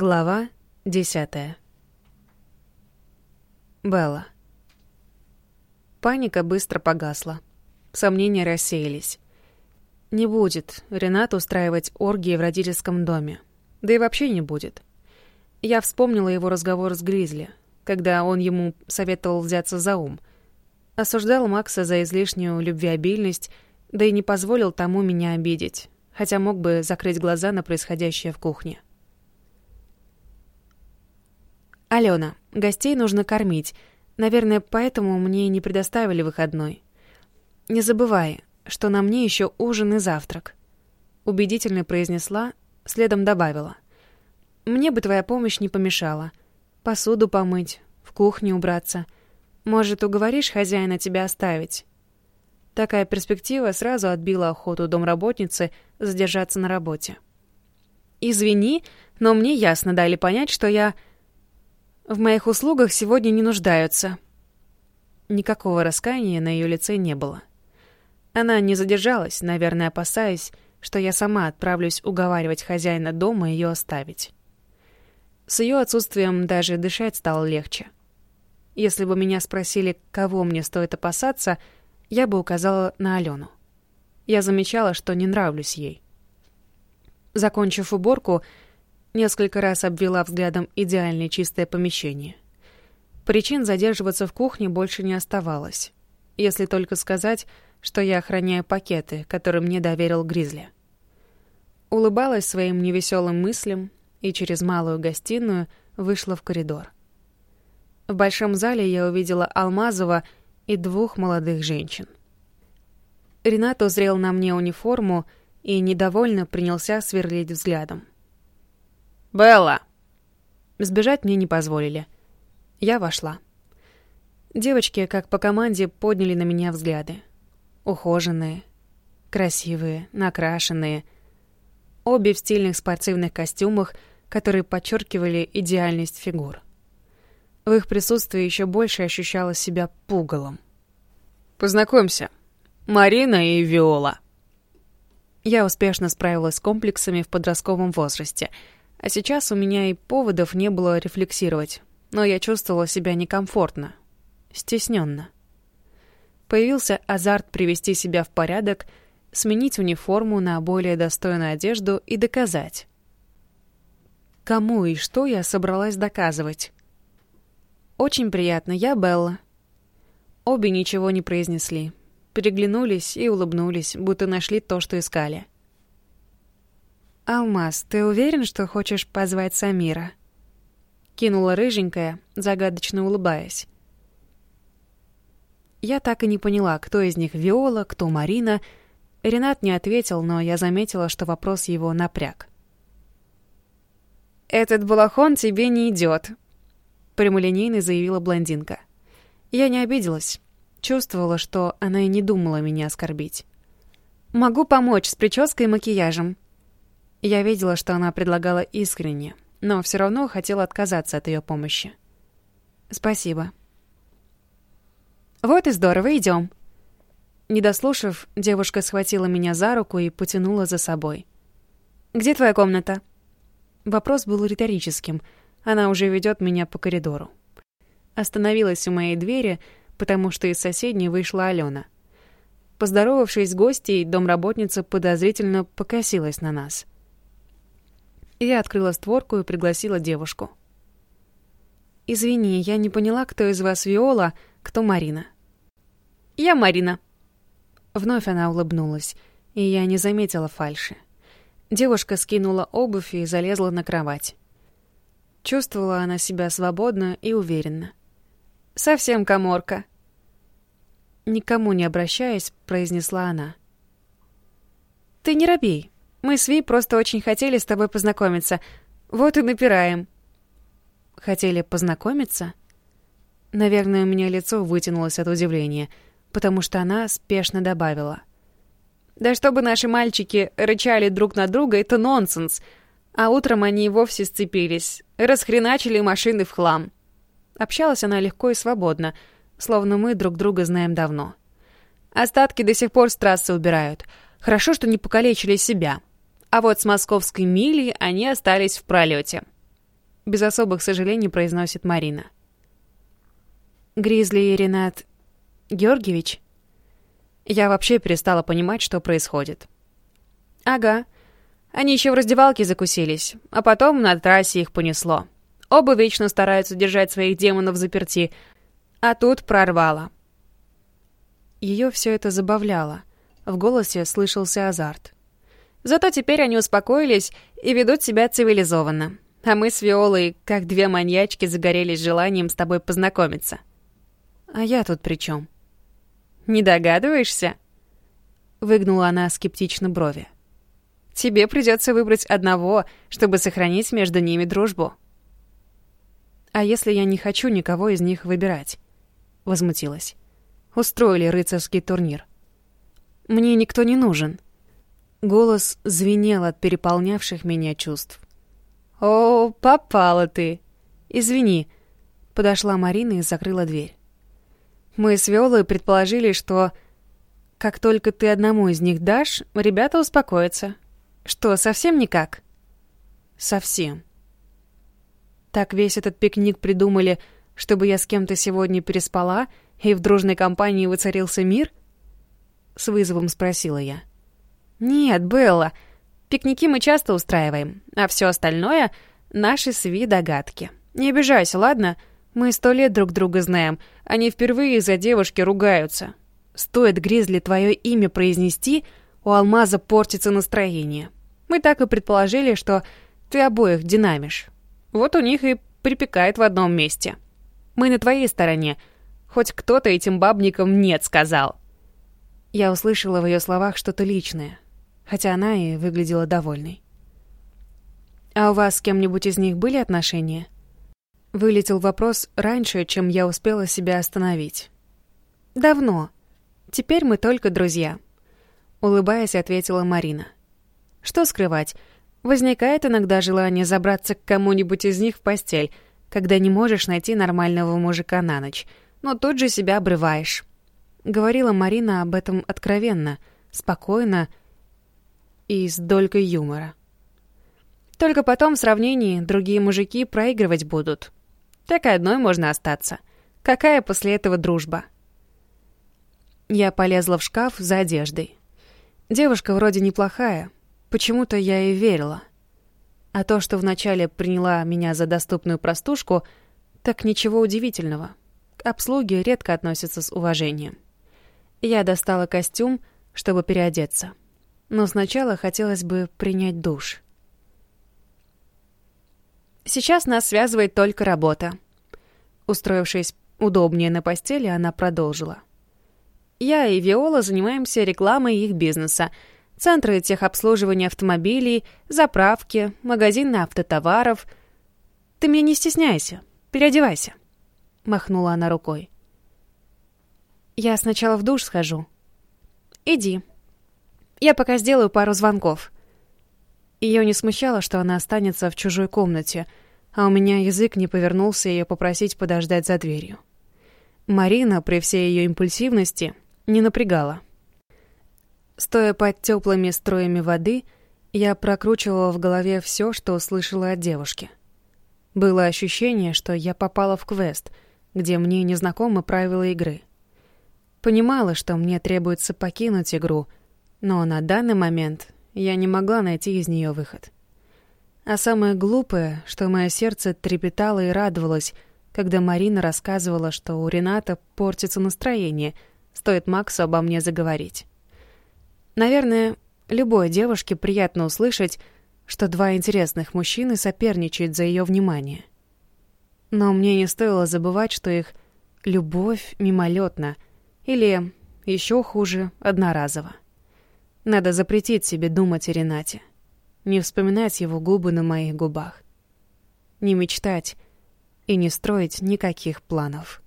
Глава десятая. Белла. Паника быстро погасла. Сомнения рассеялись. Не будет Ренат устраивать оргии в родительском доме. Да и вообще не будет. Я вспомнила его разговор с Гризли, когда он ему советовал взяться за ум. Осуждал Макса за излишнюю любвеобильность, да и не позволил тому меня обидеть, хотя мог бы закрыть глаза на происходящее в кухне. «Алена, гостей нужно кормить. Наверное, поэтому мне не предоставили выходной. Не забывай, что на мне еще ужин и завтрак». Убедительно произнесла, следом добавила. «Мне бы твоя помощь не помешала. Посуду помыть, в кухне убраться. Может, уговоришь хозяина тебя оставить?» Такая перспектива сразу отбила охоту домработницы задержаться на работе. «Извини, но мне ясно дали понять, что я в моих услугах сегодня не нуждаются». Никакого раскаяния на ее лице не было. Она не задержалась, наверное, опасаясь, что я сама отправлюсь уговаривать хозяина дома ее оставить. С ее отсутствием даже дышать стало легче. Если бы меня спросили, кого мне стоит опасаться, я бы указала на Алену. Я замечала, что не нравлюсь ей. Закончив уборку, Несколько раз обвела взглядом идеальное чистое помещение. Причин задерживаться в кухне больше не оставалось. Если только сказать, что я охраняю пакеты, которые мне доверил Гризли. Улыбалась своим невеселым мыслям и через малую гостиную вышла в коридор. В большом зале я увидела Алмазова и двух молодых женщин. Ренат узрел на мне униформу и недовольно принялся сверлить взглядом. «Белла!» Сбежать мне не позволили. Я вошла. Девочки, как по команде, подняли на меня взгляды. Ухоженные, красивые, накрашенные. Обе в стильных спортивных костюмах, которые подчеркивали идеальность фигур. В их присутствии еще больше ощущала себя пугалом. «Познакомься, Марина и Виола». Я успешно справилась с комплексами в подростковом возрасте — а сейчас у меня и поводов не было рефлексировать, но я чувствовала себя некомфортно, стесненно. Появился азарт привести себя в порядок, сменить униформу на более достойную одежду и доказать. Кому и что я собралась доказывать? «Очень приятно, я Белла». Обе ничего не произнесли, переглянулись и улыбнулись, будто нашли то, что искали — «Алмаз, ты уверен, что хочешь позвать Самира?» Кинула рыженькая, загадочно улыбаясь. Я так и не поняла, кто из них Виола, кто Марина. Ренат не ответил, но я заметила, что вопрос его напряг. «Этот балахон тебе не идет», — прямолинейно заявила блондинка. Я не обиделась. Чувствовала, что она и не думала меня оскорбить. «Могу помочь с прической и макияжем», я видела, что она предлагала искренне, но все равно хотела отказаться от ее помощи. «Спасибо». «Вот и здорово, идем. Не дослушав, девушка схватила меня за руку и потянула за собой. «Где твоя комната?» Вопрос был риторическим. Она уже ведет меня по коридору. Остановилась у моей двери, потому что из соседней вышла Алена. Поздоровавшись с гостьей, домработница подозрительно покосилась на нас — я открыла створку и пригласила девушку. «Извини, я не поняла, кто из вас Виола, кто Марина». «Я Марина». Вновь она улыбнулась, и я не заметила фальши. Девушка скинула обувь и залезла на кровать. Чувствовала она себя свободно и уверенно. «Совсем коморка». Никому не обращаясь, произнесла она. «Ты не робей. Мы с Ви просто очень хотели с тобой познакомиться. Вот и напираем». «Хотели познакомиться?» Наверное, у меня лицо вытянулось от удивления, потому что она спешно добавила. «Да чтобы наши мальчики рычали друг на друга, это нонсенс. А утром они и вовсе сцепились, расхреначили машины в хлам». Общалась она легко и свободно, словно мы друг друга знаем давно. Остатки до сих пор с трассы убирают. Хорошо, что не покалечили себя. А вот с московской мили они остались в пролете. без особых сожалений произносит Марина. Гризли и Ренат Георгиевич? Я вообще перестала понимать, что происходит. Ага. Они еще в раздевалке закусились, а потом на трассе их понесло. Оба вечно стараются держать своих демонов заперти, а тут прорвало. Ее все это забавляло. В голосе слышался азарт. Зато теперь они успокоились и ведут себя цивилизованно. А мы с Виолой, как две маньячки, загорелись желанием с тобой познакомиться. А я тут при чем? Не догадываешься? Выгнула она скептично брови. Тебе придется выбрать одного, чтобы сохранить между ними дружбу. А если я не хочу никого из них выбирать? Возмутилась. Устроили рыцарский турнир. Мне никто не нужен. Голос звенел от переполнявших меня чувств. «О, попала ты!» «Извини», — подошла Марина и закрыла дверь. Мы с Виолой предположили, что как только ты одному из них дашь, ребята успокоятся. Что, совсем никак? Совсем. Так весь этот пикник придумали, чтобы я с кем-то сегодня переспала, и в дружной компании воцарился мир? С вызовом спросила я. Нет, Белла, пикники мы часто устраиваем, а все остальное — наши сви догадки. Не обижайся, ладно? Мы сто лет друг друга знаем, они впервые из-за девушки ругаются. Стоит Гризли твое имя произнести, у Алмаза портится настроение. Мы так и предположили, что ты обоих динамишь. Вот у них и припекает в одном месте. Мы на твоей стороне. Хоть кто-то этим бабникам «нет» сказал. Я услышала в ее словах что-то личное, хотя она и выглядела довольной. «А у вас с кем-нибудь из них были отношения?» Вылетел вопрос раньше, чем я успела себя остановить. «Давно. Теперь мы только друзья», — улыбаясь, ответила Марина. «Что скрывать? Возникает иногда желание забраться к кому-нибудь из них в постель, когда не можешь найти нормального мужика на ночь, но тут же себя обрываешь. Говорила Марина об этом откровенно, спокойно и с долькой юмора. Только потом в сравнении другие мужики проигрывать будут. Так и одной можно остаться. Какая после этого дружба? Я полезла в шкаф за одеждой. Девушка вроде неплохая, Почему-то я и верила. А то, что вначале приняла меня за доступную простушку, так ничего удивительного. К обслуге редко относятся с уважением. Я достала костюм, чтобы переодеться. Но сначала хотелось бы принять душ. Сейчас нас связывает только работа. Устроившись удобнее на постели, она продолжила. Я и Виола занимаемся рекламой их бизнеса — центры техобслуживания автомобилей, заправки, магазины автотоваров. Ты меня не стесняйся, переодевайся», — махнула она рукой. «Я сначала в душ схожу». «Иди. Я пока сделаю пару звонков». Ее не смущало, что она останется в чужой комнате, а у меня язык не повернулся ее попросить подождать за дверью. Марина, при всей ее импульсивности, не напрягала. Стоя под теплыми строями воды, я прокручивала в голове все, что услышала от девушки. Было ощущение, что я попала в квест, где мне незнакомы правила игры. Понимала, что мне требуется покинуть игру, но на данный момент я не могла найти из нее выход. А самое глупое, что мое сердце трепетало и радовалось, когда Марина рассказывала, что у Рената портится настроение, стоит Максу обо мне заговорить. Наверное, любой девушке приятно услышать, что два интересных мужчины соперничают за ее внимание. Но мне не стоило забывать, что их любовь мимолетна или, еще хуже, одноразово. Надо запретить себе думать о Ренате, не вспоминать его губы на моих губах, не мечтать и не строить никаких планов.